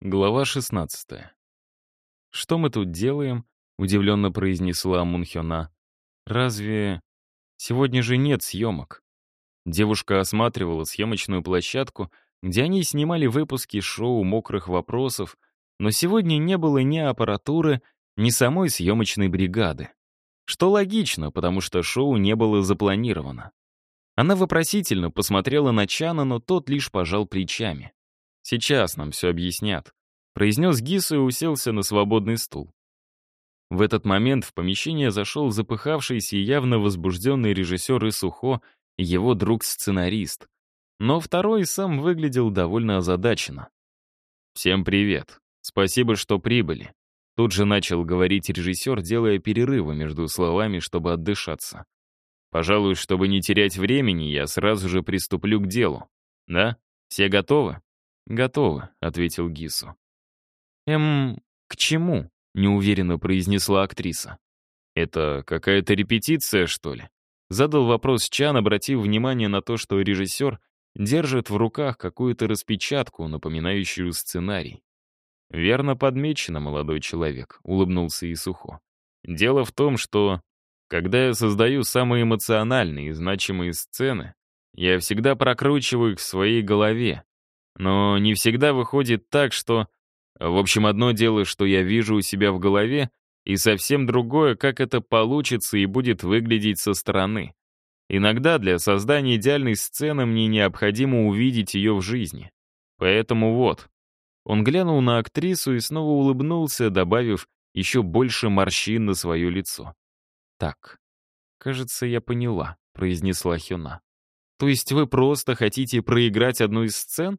Глава 16. «Что мы тут делаем?» — удивленно произнесла Мунхёна. «Разве... Сегодня же нет съемок?» Девушка осматривала съемочную площадку, где они снимали выпуски шоу «Мокрых вопросов», но сегодня не было ни аппаратуры, ни самой съемочной бригады. Что логично, потому что шоу не было запланировано. Она вопросительно посмотрела на Чана, но тот лишь пожал плечами. «Сейчас нам все объяснят», — произнес Гису и уселся на свободный стул. В этот момент в помещение зашел запыхавшийся и явно возбужденный режиссер Исухо и его друг-сценарист. Но второй сам выглядел довольно озадаченно. «Всем привет. Спасибо, что прибыли», — тут же начал говорить режиссер, делая перерывы между словами, чтобы отдышаться. «Пожалуй, чтобы не терять времени, я сразу же приступлю к делу. Да? Все готовы?» «Готовы», — ответил Гису. «Эм, к чему?» — неуверенно произнесла актриса. «Это какая-то репетиция, что ли?» Задал вопрос Чан, обратив внимание на то, что режиссер держит в руках какую-то распечатку, напоминающую сценарий. «Верно подмечено, молодой человек», — улыбнулся Исухо. «Дело в том, что, когда я создаю самые эмоциональные и значимые сцены, я всегда прокручиваю их в своей голове, но не всегда выходит так, что... В общем, одно дело, что я вижу у себя в голове, и совсем другое, как это получится и будет выглядеть со стороны. Иногда для создания идеальной сцены мне необходимо увидеть ее в жизни. Поэтому вот. Он глянул на актрису и снова улыбнулся, добавив еще больше морщин на свое лицо. «Так, кажется, я поняла», — произнесла Хюна. «То есть вы просто хотите проиграть одну из сцен?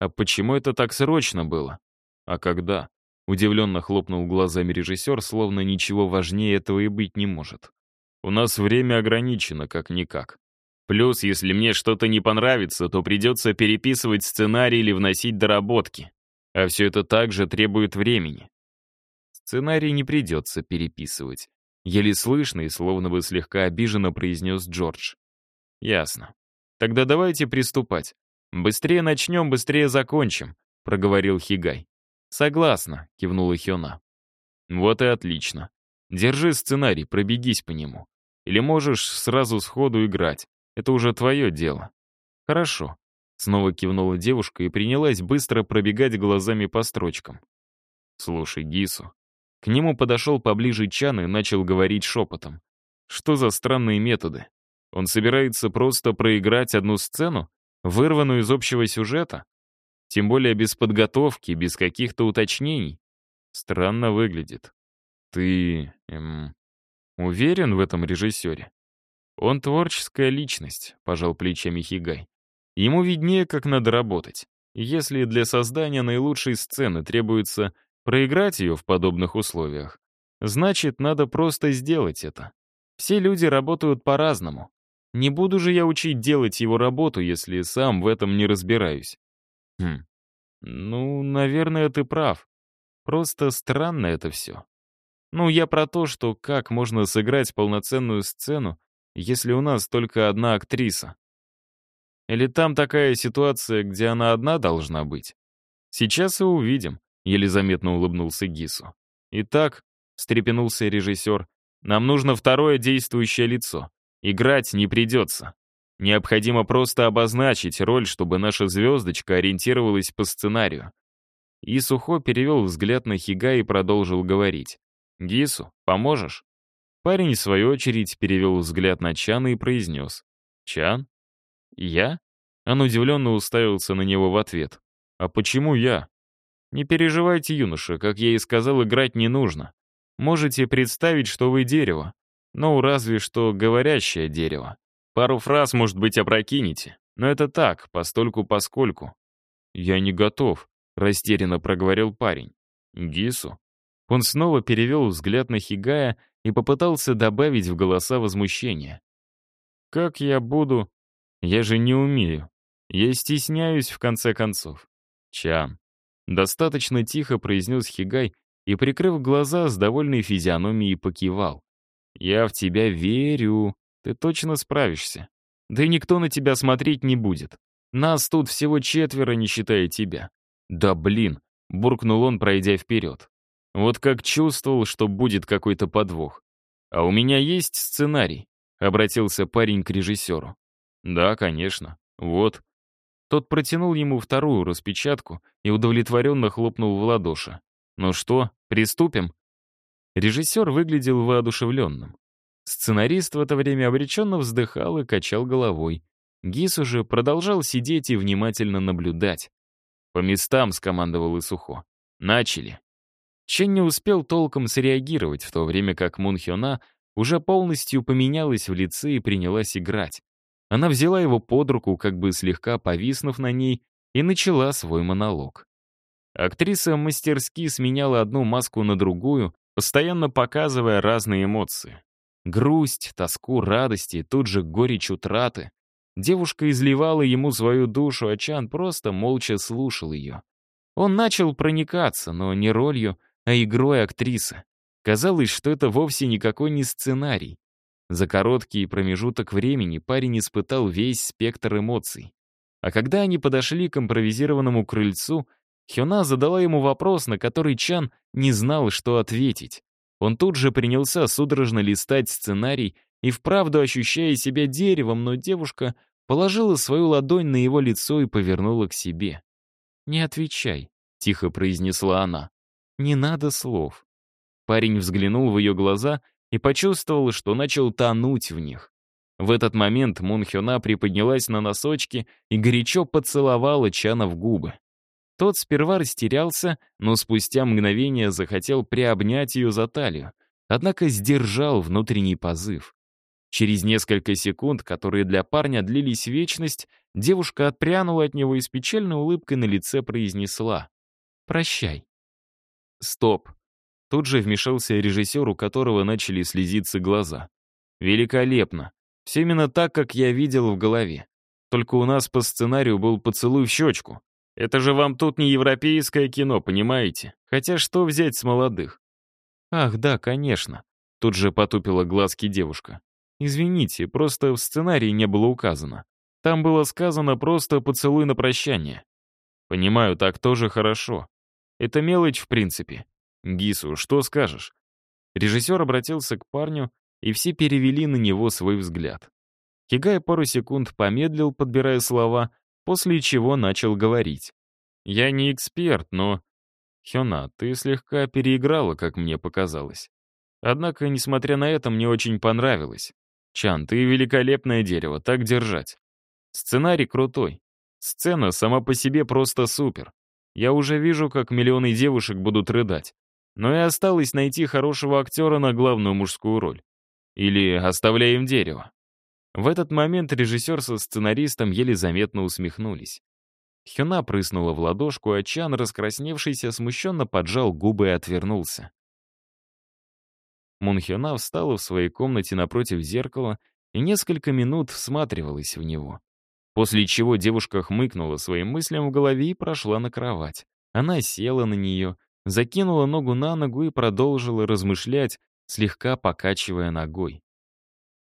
А почему это так срочно было? А когда? Удивленно хлопнул глазами режиссер, словно ничего важнее этого и быть не может. У нас время ограничено, как-никак. Плюс, если мне что-то не понравится, то придется переписывать сценарий или вносить доработки. А все это также требует времени. Сценарий не придется переписывать. Еле слышно и словно бы слегка обиженно произнес Джордж. Ясно. Тогда давайте приступать. «Быстрее начнем, быстрее закончим», — проговорил Хигай. «Согласна», — кивнула Хёна. «Вот и отлично. Держи сценарий, пробегись по нему. Или можешь сразу сходу играть. Это уже твое дело». «Хорошо», — снова кивнула девушка и принялась быстро пробегать глазами по строчкам. «Слушай, Гису». К нему подошел поближе Чан и начал говорить шепотом. «Что за странные методы? Он собирается просто проиграть одну сцену? Вырванную из общего сюжета? Тем более без подготовки, без каких-то уточнений. Странно выглядит. Ты, эм, уверен в этом режиссере? Он творческая личность, пожал плечами Хигай. Ему виднее, как надо работать. Если для создания наилучшей сцены требуется проиграть ее в подобных условиях, значит, надо просто сделать это. Все люди работают по-разному. Не буду же я учить делать его работу, если сам в этом не разбираюсь. Хм. Ну, наверное, ты прав. Просто странно это все. Ну, я про то, что как можно сыграть полноценную сцену, если у нас только одна актриса. Или там такая ситуация, где она одна должна быть? Сейчас и увидим, еле заметно улыбнулся Гису. Итак, встрепенулся режиссер, нам нужно второе действующее лицо. Играть не придется. Необходимо просто обозначить роль, чтобы наша звездочка ориентировалась по сценарию. И Сухо перевел взгляд на Хига и продолжил говорить. «Гису, поможешь?» Парень, в свою очередь, перевел взгляд на Чана и произнес. «Чан? Я?» Он удивленно уставился на него в ответ. «А почему я?» «Не переживайте, юноша, как я и сказал, играть не нужно. Можете представить, что вы дерево. Ну, разве что говорящее дерево. Пару фраз, может быть, опрокинете. Но это так, постольку-поскольку. «Я не готов», — растерянно проговорил парень. «Гису?» Он снова перевел взгляд на Хигая и попытался добавить в голоса возмущения. «Как я буду? Я же не умею. Я стесняюсь, в конце концов». «Чан». Достаточно тихо произнес Хигай и, прикрыв глаза, с довольной физиономией покивал. «Я в тебя верю. Ты точно справишься. Да и никто на тебя смотреть не будет. Нас тут всего четверо, не считая тебя». «Да блин, буркнул он, пройдя вперед. Вот как чувствовал, что будет какой-то подвох. «А у меня есть сценарий», — обратился парень к режиссеру. «Да, конечно. Вот». Тот протянул ему вторую распечатку и удовлетворенно хлопнул в ладоши. «Ну что, приступим?» Режиссер выглядел воодушевленным. Сценарист в это время обреченно вздыхал и качал головой. Гис уже продолжал сидеть и внимательно наблюдать. «По местам», — скомандовал Исухо. «Начали». Чен не успел толком среагировать, в то время как Мун уже полностью поменялась в лице и принялась играть. Она взяла его под руку, как бы слегка повиснув на ней, и начала свой монолог. Актриса мастерски сменяла одну маску на другую, постоянно показывая разные эмоции. Грусть, тоску, радость и тут же горечь утраты. Девушка изливала ему свою душу, а Чан просто молча слушал ее. Он начал проникаться, но не ролью, а игрой актрисы. Казалось, что это вовсе никакой не сценарий. За короткий промежуток времени парень испытал весь спектр эмоций. А когда они подошли к импровизированному крыльцу, Хёна задала ему вопрос, на который Чан не знал, что ответить. Он тут же принялся судорожно листать сценарий и вправду ощущая себя деревом, но девушка положила свою ладонь на его лицо и повернула к себе. «Не отвечай», — тихо произнесла она. Не надо слов. Парень взглянул в ее глаза и почувствовал, что начал тонуть в них. В этот момент Мун Хёна приподнялась на носочки и горячо поцеловала Чана в губы. Тот сперва растерялся, но спустя мгновение захотел приобнять ее за талию, однако сдержал внутренний позыв. Через несколько секунд, которые для парня длились вечность, девушка отпрянула от него и с печальной улыбкой на лице произнесла «Прощай». Стоп. Тут же вмешался режиссер, у которого начали слезиться глаза. Великолепно. Все именно так, как я видел в голове. Только у нас по сценарию был поцелуй в щечку. Это же вам тут не европейское кино, понимаете? Хотя что взять с молодых? Ах, да, конечно. Тут же потупила глазки девушка. Извините, просто в сценарии не было указано. Там было сказано просто поцелуй на прощание. Понимаю, так тоже хорошо. Это мелочь, в принципе. Гису, что скажешь?» Режиссер обратился к парню, и все перевели на него свой взгляд. Хигай пару секунд помедлил, подбирая слова, после чего начал говорить. «Я не эксперт, но...» «Хёна, ты слегка переиграла, как мне показалось. Однако, несмотря на это, мне очень понравилось. Чан, ты великолепное дерево, так держать. Сценарий крутой. Сцена сама по себе просто супер. Я уже вижу, как миллионы девушек будут рыдать. Но и осталось найти хорошего актера на главную мужскую роль. Или оставляем дерево. В этот момент режиссер со сценаристом еле заметно усмехнулись. Хюна прыснула в ладошку, а Чан, раскрасневшийся, смущенно поджал губы и отвернулся. Мунхёна встала в своей комнате напротив зеркала и несколько минут всматривалась в него. После чего девушка хмыкнула своим мыслям в голове и прошла на кровать. Она села на нее, закинула ногу на ногу и продолжила размышлять, слегка покачивая ногой.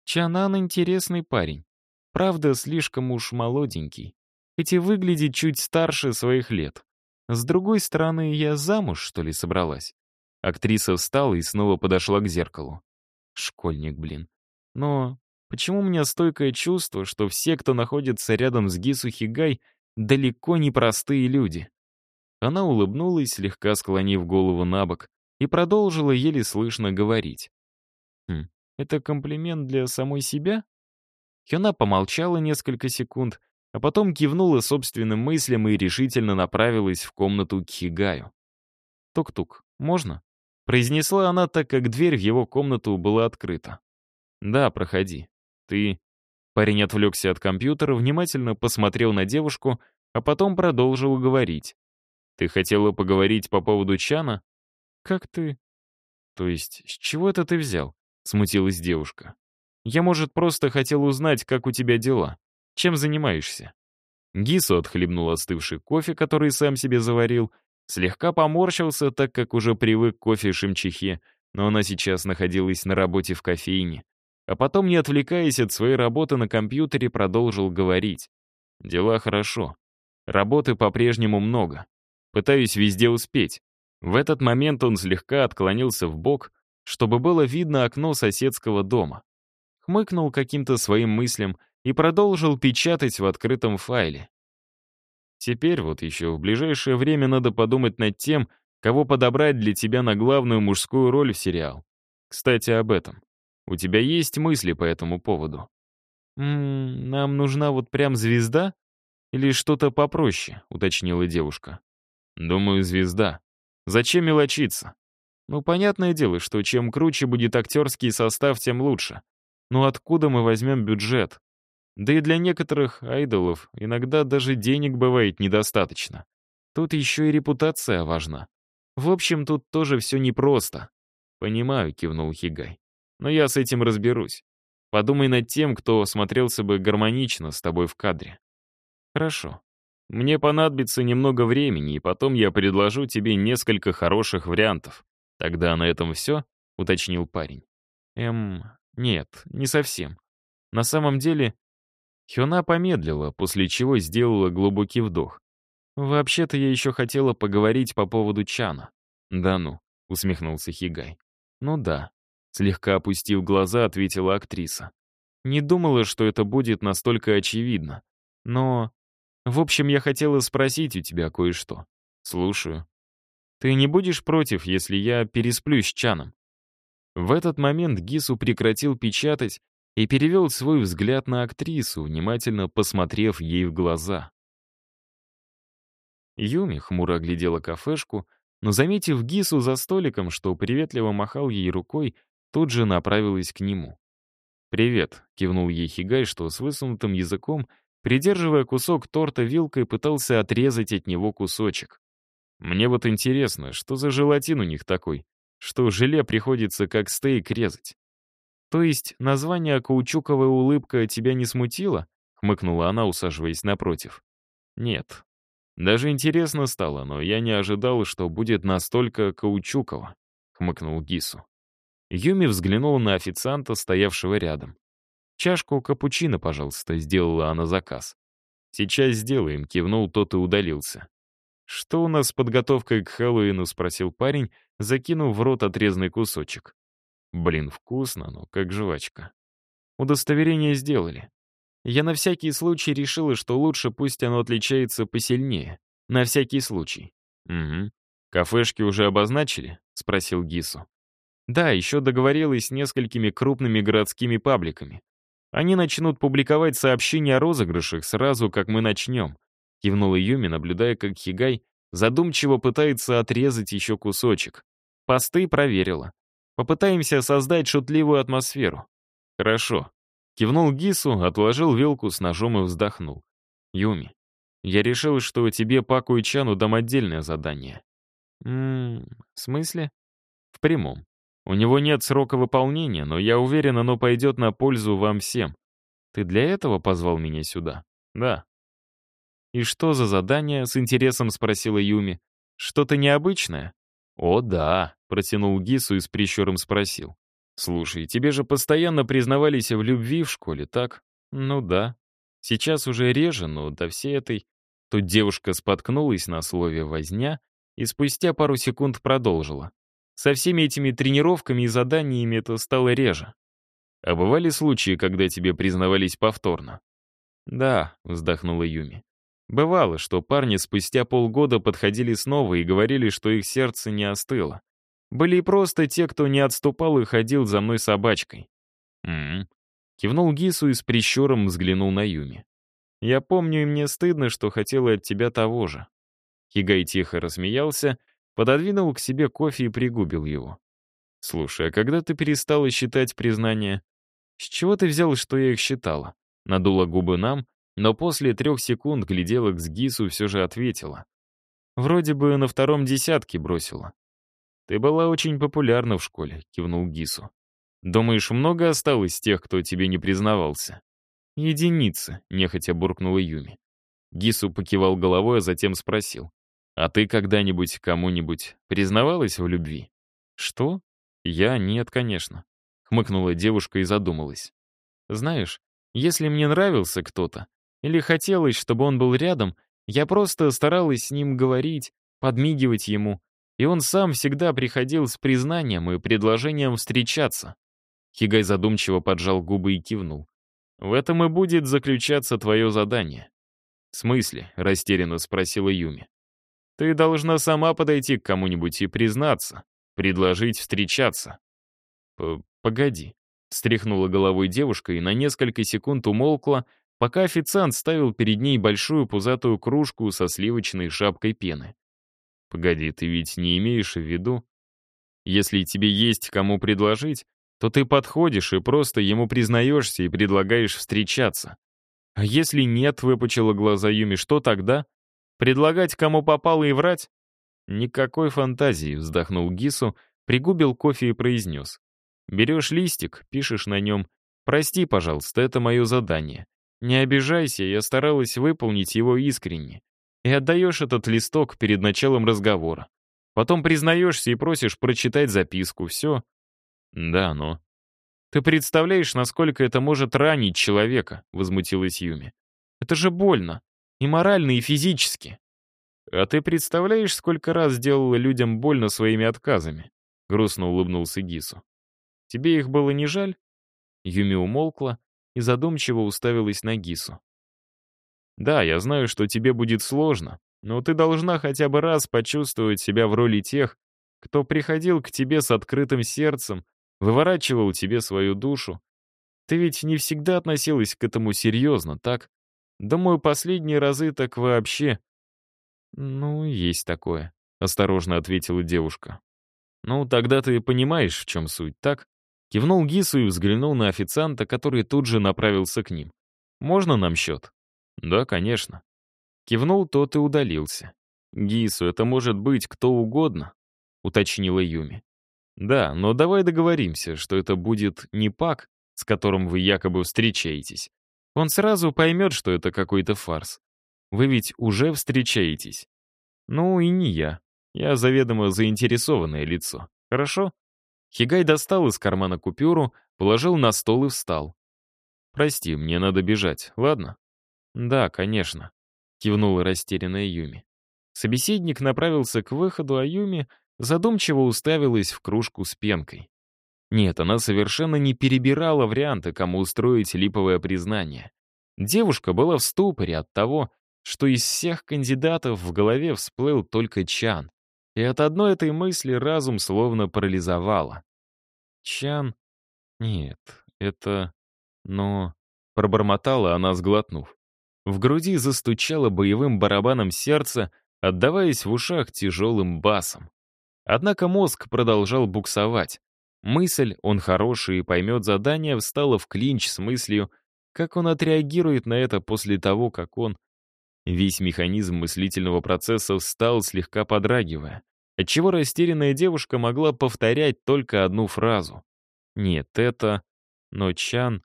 Чанан интересный парень. Правда, слишком уж молоденький. Хоть и выглядит чуть старше своих лет. С другой стороны, я замуж, что ли, собралась? Актриса встала и снова подошла к зеркалу. Школьник, блин. Но Почему у меня стойкое чувство, что все, кто находится рядом с Гису Хигай, далеко не простые люди? Она улыбнулась, слегка склонив голову на бок, и продолжила еле слышно говорить. «Хм, это комплимент для самой себя?» Хёна помолчала несколько секунд, а потом кивнула собственным мыслям и решительно направилась в комнату к Хигаю. «Тук-тук, можно?» — произнесла она, так как дверь в его комнату была открыта. «Да, проходи». «Ты...» Парень отвлекся от компьютера, внимательно посмотрел на девушку, а потом продолжил говорить. «Ты хотела поговорить по поводу Чана?» «Как ты...» «То есть, с чего это ты взял?» — смутилась девушка. «Я, может, просто хотел узнать, как у тебя дела. Чем занимаешься?» Гису отхлебнул остывший кофе, который сам себе заварил, слегка поморщился, так как уже привык к кофе Шимчихе, но она сейчас находилась на работе в кофейне, а потом, не отвлекаясь от своей работы на компьютере, продолжил говорить. «Дела хорошо. Работы по-прежнему много. Пытаюсь везде успеть. В этот момент он слегка отклонился в бок, чтобы было видно окно соседского дома. Хмыкнул каким-то своим мыслям и продолжил печатать в открытом файле. Теперь вот еще в ближайшее время надо подумать над тем, кого подобрать для тебя на главную мужскую роль в сериал. Кстати, об этом. У тебя есть мысли по этому поводу? «М -м, «Нам нужна вот прям звезда? Или что-то попроще?» — уточнила девушка. «Думаю, звезда. Зачем мелочиться? Ну, понятное дело, что чем круче будет актерский состав, тем лучше. Но откуда мы возьмем бюджет? Да и для некоторых айдолов иногда даже денег бывает недостаточно. Тут еще и репутация важна. В общем, тут тоже все непросто. «Понимаю», — кивнул Хигай. «Но я с этим разберусь. Подумай над тем, кто смотрелся бы гармонично с тобой в кадре». «Хорошо. Мне понадобится немного времени, и потом я предложу тебе несколько хороших вариантов. Тогда на этом все?» — уточнил парень. «Эм, нет, не совсем. На самом деле...» Хёна помедлила, после чего сделала глубокий вдох. «Вообще-то я еще хотела поговорить по поводу Чана». «Да ну», — усмехнулся Хигай. «Ну да», — слегка опустив глаза, ответила актриса. «Не думала, что это будет настолько очевидно. Но... В общем, я хотела спросить у тебя кое-что. Слушаю. Ты не будешь против, если я пересплю с Чаном?» В этот момент Гису прекратил печатать и перевел свой взгляд на актрису, внимательно посмотрев ей в глаза. Юми хмуро оглядела кафешку, но, заметив Гису за столиком, что приветливо махал ей рукой, тут же направилась к нему. «Привет», — кивнул ей Хигай, что с высунутым языком, придерживая кусок торта вилкой, пытался отрезать от него кусочек. «Мне вот интересно, что за желатин у них такой, что желе приходится как стейк резать?» «То есть название «каучуковая улыбка» тебя не смутило?» — хмыкнула она, усаживаясь напротив. «Нет, даже интересно стало, но я не ожидал, что будет настолько каучуково», — хмыкнул Гису. Юми взглянула на официанта, стоявшего рядом. «Чашку капучино, пожалуйста», — сделала она заказ. «Сейчас сделаем», — кивнул тот и удалился. «Что у нас с подготовкой к Хэллоуину?» — спросил парень, закинув в рот отрезанный кусочек. «Блин, вкусно, но как жвачка». «Удостоверение сделали. Я на всякий случай решила, что лучше пусть оно отличается посильнее. На всякий случай. Угу. Кафешки уже обозначили? Спросил Гису. Да, еще договорилась с несколькими крупными городскими пабликами. Они начнут публиковать сообщения о розыгрышах сразу, как мы начнем. Кивнула Юми, наблюдая, как Хигай задумчиво пытается отрезать еще кусочек. Посты проверила. Попытаемся создать шутливую атмосферу. Хорошо. Кивнул Гису, отложил вилку с ножом и вздохнул. «Юми, я решил, что тебе, Паку и Чану дам отдельное задание». «Ммм, в смысле?» «В прямом. У него нет срока выполнения, но я уверен, оно пойдет на пользу вам всем. Ты для этого позвал меня сюда?» «Да». «И что за задание?» — с интересом спросила Юми. «Что-то необычное?» «О, да», — протянул Гису и с прищуром спросил. «Слушай, тебе же постоянно признавались в любви в школе, так?» «Ну да. Сейчас уже реже, но до всей этой...» Тут девушка споткнулась на слове «возня» и спустя пару секунд продолжила. Со всеми этими тренировками и заданиями это стало реже. А бывали случаи, когда тебе признавались повторно? «Да», — вздохнула Юми. «Бывало, что парни спустя полгода подходили снова и говорили, что их сердце не остыло. Были и просто те, кто не отступал и ходил за мной собачкой. «М-м-м», кивнул Гису и с прищуром взглянул на Юми. «Я помню, и мне стыдно, что хотела от тебя того же». Хигай тихо рассмеялся, пододвинул к себе кофе и пригубил его. «Слушай, а когда ты перестала считать признания? С чего ты взял, что я их считала?» Надула губы нам, но после трех секунд глядела к Сгису все же ответила. «Вроде бы на втором десятке бросила. «Ты была очень популярна в школе», — кивнул Гису. «Думаешь, много осталось тех, кто тебе не признавался?» «Единицы», — нехотя буркнула Юми. Гису покивал головой, а затем спросил. «А ты когда-нибудь кому-нибудь признавалась в любви?» «Что?» «Я? Нет, конечно», — хмыкнула девушка и задумалась. «Знаешь, если мне нравился кто-то, или хотелось, чтобы он был рядом, я просто старалась с ним говорить, подмигивать ему, и он сам всегда приходил с признанием и предложением встречаться. Хигай задумчиво поджал губы и кивнул. «В этом и будет заключаться твое задание». «В смысле?» — растерянно спросила Юми. «Ты должна сама подойти к кому-нибудь и признаться, предложить встречаться». «Погоди», — встряхнула головой девушка и на несколько секунд умолкла, пока официант ставил перед ней большую пузатую кружку со сливочной шапкой пены. «Погоди, ты ведь не имеешь в виду? Если тебе есть кому предложить, то ты подходишь и просто ему признаешься и предлагаешь встречаться. А если нет, выпучила глаза Юми, что тогда? Предлагать кому попало и врать? Никакой фантазии, вздохнул Гису, пригубил кофе и произнес. Берешь листик, пишешь на нем «Прости, пожалуйста, это мое задание. Не обижайся, я старалась выполнить его искренне». И отдаешь этот листок перед началом разговора. Потом признаешься и просишь прочитать записку. Все. Да, но... Ты представляешь, насколько это может ранить человека, возмутилась Юми. Это же больно. И морально, и физически. А ты представляешь, сколько раз делала людям больно своими отказами? Грустно улыбнулся Гису. Тебе их было не жаль? Юми умолкла и задумчиво уставилась на Гису. Да, я знаю, что тебе будет сложно, но ты должна хотя бы раз почувствовать себя в роли тех, кто приходил к тебе с открытым сердцем, выворачивал тебе свою душу. Ты ведь не всегда относилась к этому серьезно, так? Думаю, последние разы так вообще. Ну, есть такое, осторожно ответила девушка. Ну, тогда ты понимаешь, в чем суть, так? Кивнул Гису и взглянул на официанта, который тут же направился к ним. «Можно нам счет?» «Да, конечно». Кивнул тот и удалился. «Гису, это может быть кто угодно», — уточнила Юми. «Да, но давай договоримся, что это будет не Пак, с которым вы якобы встречаетесь. Он сразу поймет, что это какой-то фарс. Вы ведь уже встречаетесь. Ну и не я. Я заведомо заинтересованное лицо. Хорошо?» Хигай достал из кармана купюру, положил на стол и встал. «Прости, мне надо бежать, ладно?» «Да, конечно», — кивнула растерянная Юми. Собеседник направился к выходу, а Юми задумчиво уставилась в кружку с пенкой. Нет, она совершенно не перебирала варианты, кому устроить липовое признание. Девушка была в ступоре от того, что из всех кандидатов в голове всплыл только Чан. И от одной этой мысли разум словно парализовало. Чан? Нет, это... Но... Пробормотала она, сглотнув. В груди застучало боевым барабаном сердце, отдаваясь в ушах тяжелым басом. Однако мозг продолжал буксовать. Мысль «он хороший и поймет задание» встала в клинч с мыслью, как он отреагирует на это после того, как он... Весь механизм мыслительного процесса встал, слегка подрагивая отчего растерянная девушка могла повторять только одну фразу. «Нет, это...» Но Чан...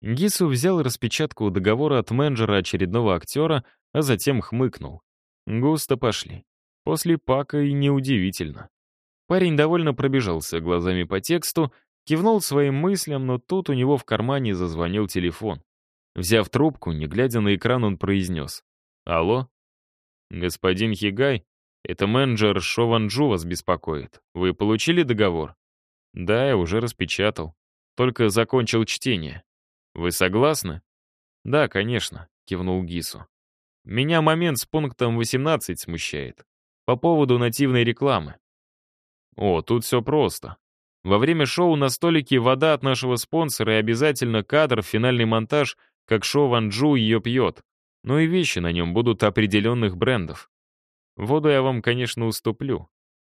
Гису взял распечатку договора от менеджера очередного актера, а затем хмыкнул. Густо пошли. После Пака и неудивительно. Парень довольно пробежался глазами по тексту, кивнул своим мыслям, но тут у него в кармане зазвонил телефон. Взяв трубку, не глядя на экран, он произнес. «Алло? Господин Хигай?» Это менеджер Шованджу вас беспокоит. Вы получили договор? Да, я уже распечатал. Только закончил чтение. Вы согласны? Да, конечно, кивнул Гису. Меня момент с пунктом 18 смущает. По поводу нативной рекламы. О, тут все просто. Во время шоу на столике вода от нашего спонсора и обязательно кадр, финальный монтаж, как шоу Ванджу ее пьет. Ну и вещи на нем будут определенных брендов. Воду я вам, конечно, уступлю.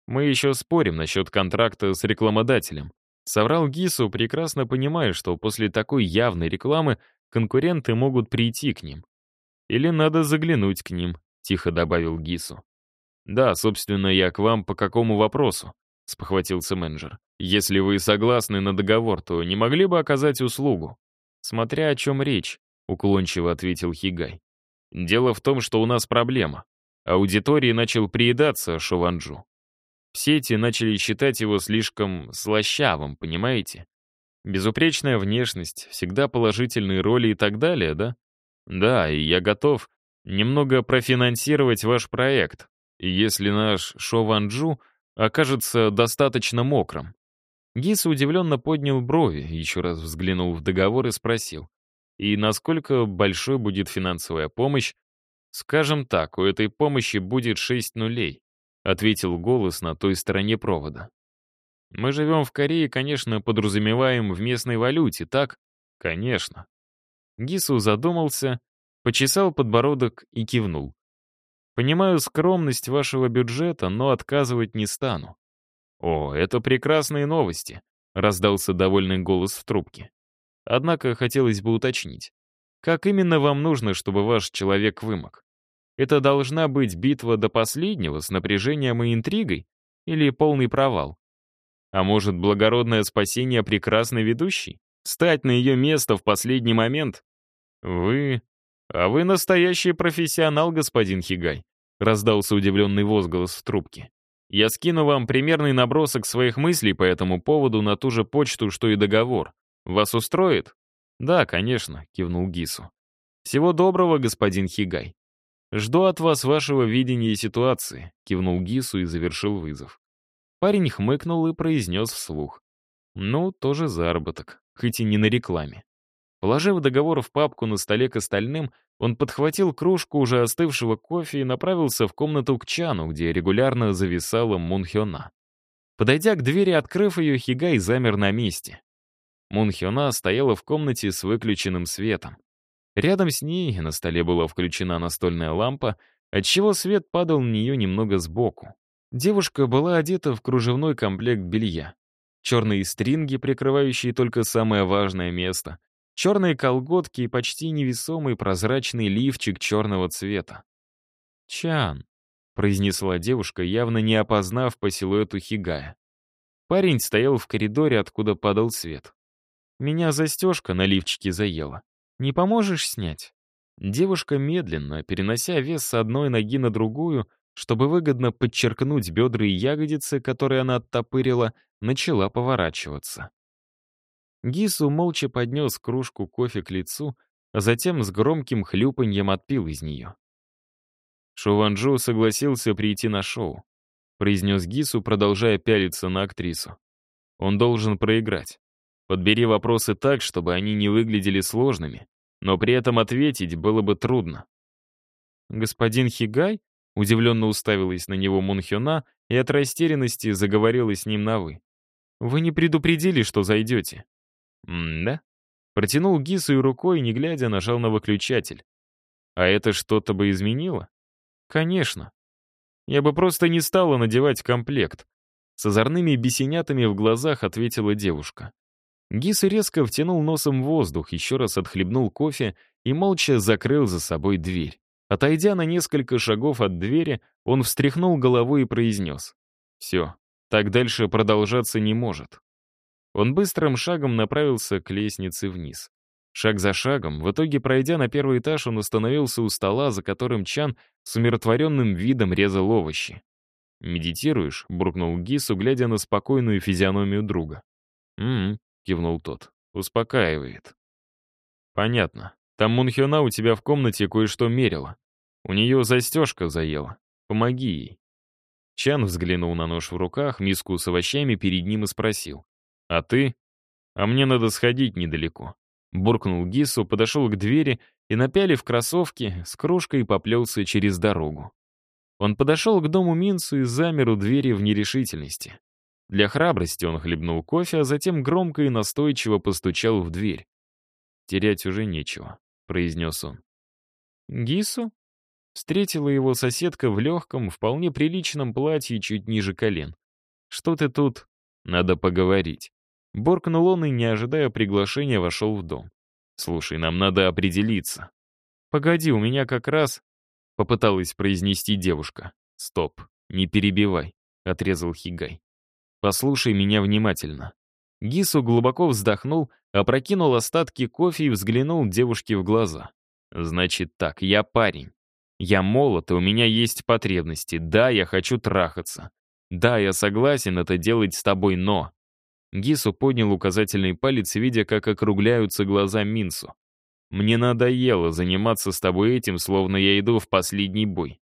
Мы еще спорим насчет контракта с рекламодателем. Соврал Гису, прекрасно понимая, что после такой явной рекламы конкуренты могут прийти к ним. Или надо заглянуть к ним, тихо добавил Гису. Да, собственно, я к вам по какому вопросу? спохватился менеджер. Если вы согласны на договор, то не могли бы оказать услугу? Смотря о чем речь, уклончиво ответил Хигай. Дело в том, что у нас проблема. Аудитории начал приедаться Шованджу. В сети начали считать его слишком слащавым, понимаете? Безупречная внешность, всегда положительные роли и так далее, да? Да, и я готов немного профинансировать ваш проект. если наш Шованджу окажется достаточно мокрым. Гис удивленно поднял брови, еще раз взглянул в договор и спросил. И насколько большой будет финансовая помощь? Скажем так, у этой помощи будет шесть нулей, ответил голос на той стороне провода. Мы живем в Корее, конечно, подразумеваем в местной валюте, так? Конечно. Гису задумался, почесал подбородок и кивнул. Понимаю скромность вашего бюджета, но отказывать не стану. О, это прекрасные новости, раздался довольный голос в трубке. Однако хотелось бы уточнить. Как именно вам нужно, чтобы ваш человек вымок? Это должна быть битва до последнего с напряжением и интригой? Или полный провал? А может, благородное спасение прекрасной ведущей? Стать на ее место в последний момент? Вы... А вы настоящий профессионал, господин Хигай. Раздался удивленный возглас в трубке. Я скину вам примерный набросок своих мыслей по этому поводу на ту же почту, что и договор. Вас устроит? Да, конечно, кивнул Гису. Всего доброго, господин Хигай. Жду от вас вашего видения ситуации, кивнул Гису и завершил вызов. Парень хмыкнул и произнес вслух. Ну, тоже заработок, хоть и не на рекламе. Положив договор в папку на столе к остальным, он подхватил кружку уже остывшего кофе и направился в комнату к Чану, где регулярно зависала Мунхёна. Подойдя к двери, открыв ее, Хигай замер на месте. Мунхёна стояла в комнате с выключенным светом. Рядом с ней на столе была включена настольная лампа, отчего свет падал на нее немного сбоку. Девушка была одета в кружевной комплект белья. Черные стринги, прикрывающие только самое важное место. Черные колготки и почти невесомый прозрачный лифчик черного цвета. «Чан», — произнесла девушка, явно не опознав по силуэту Хигая. Парень стоял в коридоре, откуда падал свет. «Меня застежка на лифчике заела. Не поможешь снять?» Девушка медленно, перенося вес с одной ноги на другую, чтобы выгодно подчеркнуть бедра и ягодицы, которые она оттопырила, начала поворачиваться. Гису молча поднес кружку кофе к лицу, а затем с громким хлюпаньем отпил из нее. Шуванджу согласился прийти на шоу, произнес Гису, продолжая пялиться на актрису. Он должен проиграть. Подбери вопросы так, чтобы они не выглядели сложными, но при этом ответить было бы трудно. Господин Хигай Удивленно уставилась на него Мунхёна и от растерянности заговорила с ним на «вы». «Вы не предупредили, что зайдете?» «М-да?» Протянул Гису и рукой, не глядя, нажал на выключатель. «А это что-то бы изменило?» «Конечно. Я бы просто не стала надевать комплект», с озорными бесенятами в глазах ответила девушка. Гис резко втянул носом воздух, еще раз отхлебнул кофе и молча закрыл за собой дверь. Отойдя на несколько шагов от двери, он встряхнул головой и произнес. «Все, так дальше продолжаться не может». Он быстрым шагом направился к лестнице вниз. Шаг за шагом, в итоге пройдя на первый этаж, он остановился у стола, за которым Чан с умиротворенным видом резал овощи. «Медитируешь?» — буркнул Гису, глядя на спокойную физиономию друга. «М-м», кивнул тот, — «успокаивает». «Понятно. Там Мунхёна у тебя в комнате кое-что мерила. У нее застежка заела. Помоги ей». Чан взглянул на нож в руках, миску с овощами перед ним и спросил. «А ты?» «А мне надо сходить недалеко». Буркнул Гису, подошел к двери и, напялив кроссовки, с кружкой поплелся через дорогу. Он подошел к дому Минцу и замер у двери в нерешительности. Для храбрости он хлебнул кофе, а затем громко и настойчиво постучал в дверь. «Терять уже нечего», — произнес он. «Гису?» Встретила его соседка в легком, вполне приличном платье чуть ниже колен. «Что ты тут?» «Надо поговорить». Боркнул он и, не ожидая приглашения, вошел в дом. «Слушай, нам надо определиться». «Погоди, у меня как раз...» Попыталась произнести девушка. «Стоп, не перебивай», — отрезал Хигай. «Послушай меня внимательно». Гису глубоко вздохнул, опрокинул остатки кофе и взглянул девушке в глаза. «Значит так, я парень. Я молод, и у меня есть потребности. Да, я хочу трахаться. Да, я согласен это делать с тобой, но... Гису поднял указательный палец, видя, как округляются глаза Минсу. «Мне надоело заниматься с тобой этим, словно я иду в последний бой.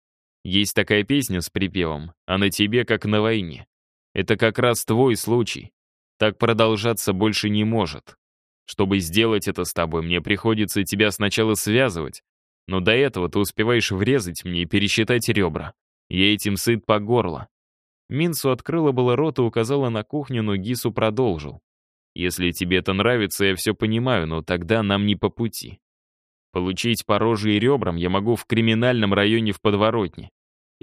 Есть такая песня с припевом «А на тебе, как на войне». Это как раз твой случай. Так продолжаться больше не может. Чтобы сделать это с тобой, мне приходится тебя сначала связывать, но до этого ты успеваешь врезать мне и пересчитать ребра. Я этим сыт по горло. Минсу открыла было рот и указала на кухню, но Гису продолжил. «Если тебе это нравится, я все понимаю, но тогда нам не по пути. Получить по роже и ребрам я могу в криминальном районе в подворотне.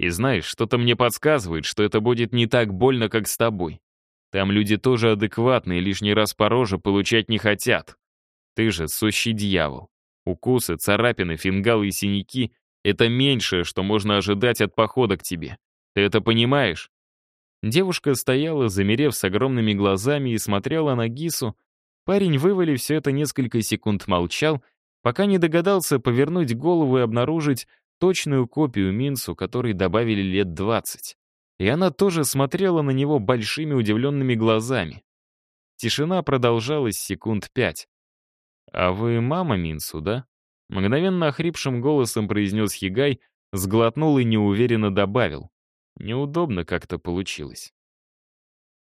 И знаешь, что-то мне подсказывает, что это будет не так больно, как с тобой. Там люди тоже адекватные, лишний раз по роже получать не хотят. Ты же сущий дьявол. Укусы, царапины, фингалы и синяки — это меньшее, что можно ожидать от похода к тебе. Ты это понимаешь?» Девушка стояла, замерев с огромными глазами и смотрела на Гису. Парень, вывалив все это несколько секунд, молчал, пока не догадался повернуть голову и обнаружить точную копию Минсу, которой добавили лет двадцать. И она тоже смотрела на него большими удивленными глазами. Тишина продолжалась секунд пять. «А вы мама Минсу, да?» Мгновенно охрипшим голосом произнес Хигай, сглотнул и неуверенно добавил. Неудобно как-то получилось.